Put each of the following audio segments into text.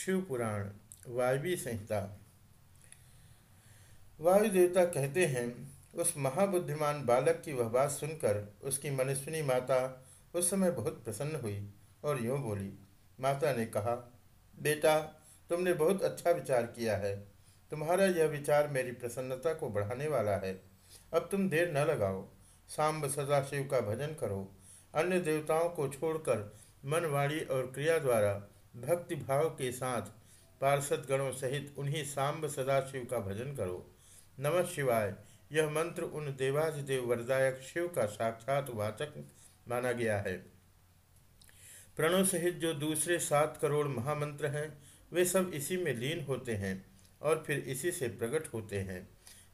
शिव पुराण वायवी संहिता। वायु देवता कहते हैं, उस महाबुद्धिमान बालक की वह बात सुनकर उसकी मनुष्यनी माता उस समय बहुत प्रसन्न हुई और यूँ बोली, माता ने कहा, बेटा, तुमने बहुत अच्छा विचार किया है। तुम्हारा यह विचार मेरी प्रसन्नता को बढ़ाने वाला है। अब तुम देर न लगाओ। सांब सदाशिव का भजन करो। अन्य देवताओं को छोड़कर मन वाणी और क्रिया द्वारा भक्ति भाव के साथ पार्षद गणों सहित उन्हीं सांब सदाशिव का भजन करो। नमः शिवाय। यह मंत्र उन देवाधिदेव वरदायक शिव का साक्षात वाचक माना गया है। प्रणव सहित जो दूसरे सात करोड़ महामंत्र हैं, वे सब इसी में लीन होते हैं और फिर इसी से प्रकट होते हैं।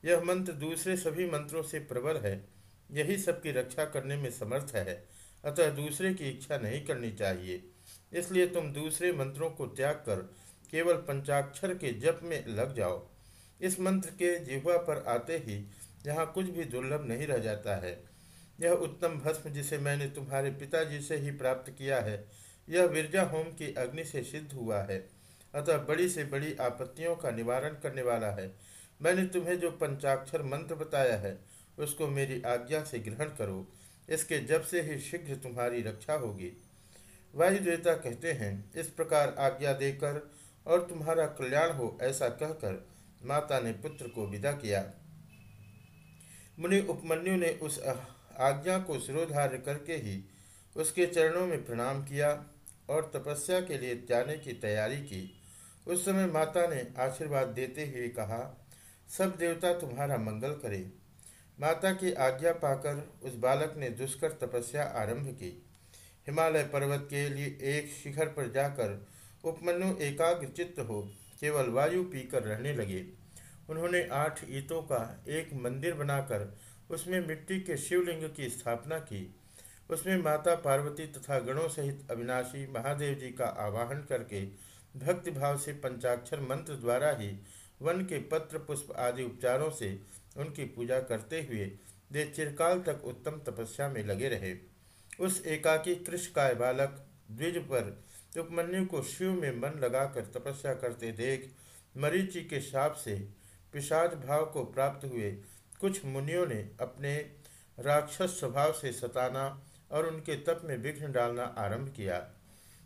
यह मंत्र दूसरे सभी मंत्रों से प्रबल है। यही सबकी रक्षा करने में समर्थ है। अतः दूसरे की इच्छा नहीं करनी चाहिए। इसलिए तुम दूसरे मंत्रों को त्याग कर केवल पंचाक्षर के जप में लग जाओ। इस मंत्र के जिह्वा पर आते ही यहाँ कुछ भी दुर्लभ नहीं रह जाता है। यह उत्तम भस्म जिसे मैंने तुम्हारे पिताजी से ही प्राप्त किया है, यह विरजा होम की अग्नि से सिद्ध हुआ है। अतः बड़ी से बड़ी आपत्तियों का निवारण करने वाला है। मैंने तुम्हें जो पंचाक्षर मंत्र बताया है, उसको मेरी आज्ञा से ग्रहण करो। इसके जब से ही शीघ्र तुम्हारी रक्षा होगी। वायु देवता कहते हैं, इस प्रकार आज्ञा देकर और तुम्हारा कल्याण हो ऐसा कहकर माता ने पुत्र को विदा किया। मुनि उपमन्यु ने उस आज्ञा को सिरोधार्य करके ही उसके चरणों में प्रणाम किया और तपस्या के लिए जाने की तैयारी की। उस समय माता ने आशीर्वाद देते हुए कहा, सब देवता तुम्हारा मंगल करे। माता की आज्ञा पाकर उस बालक ने दुष्कर तपस्या आरंभ की। हिमालय पर्वत के लिए एक शिखर पर जाकर उपमन्यु एकाग्र चित्त हो, केवल वायु पीकर रहने लगे। उन्होंने आठ ईटों का एक मंदिर बनाकर उसमें मिट्टी के शिवलिंग की स्थापना की। उसमें माता पार्वती तथा गणों सहित अविनाशी महादेव जी का आवाहन करके भक्ति भाव से पंचाक्षर मंत्र द्वारा ही वन के पत्र, पुष्प आदि उपचारों से उनकी पूजा करते हुए वे चिरकाल तक उत्तम तपस्या में लगे रहे। उस एकाकी कृष्णकाय बालक द्विज पर उपमन्यु को शिव में मन लगाकर तपस्या करते देख मरीचि के शाप से पिशाच भाव को प्राप्त हुए कुछ मुनियों ने अपने राक्षस स्वभाव से सताना और उनके तप में विघ्न डालना आरंभ किया।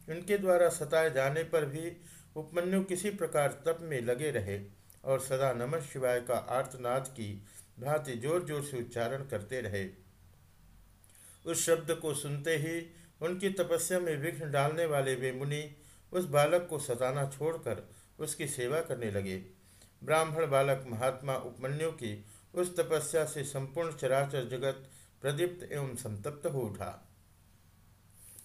उनके द्वारा सताए जाने पर भी उपमन्यु किसी प्रकार तप में लगे रहे और सदा नमः शिवाय का आर्तनाद की भांति ज़ोर ज़ोर से उच्चारण करते रहे। उस शब्द को सुनते ही उनकी तपस्या में विघ्न डालने वाले वे मुनि उस बालक को सताना छोड़कर उसकी सेवा करने लगे। ब्राह्मण बालक महात्मा उपमन्यु की उस तपस्या से संपूर्ण चराचर जगत प्रदीप्त एवं संतप्त हो उठा।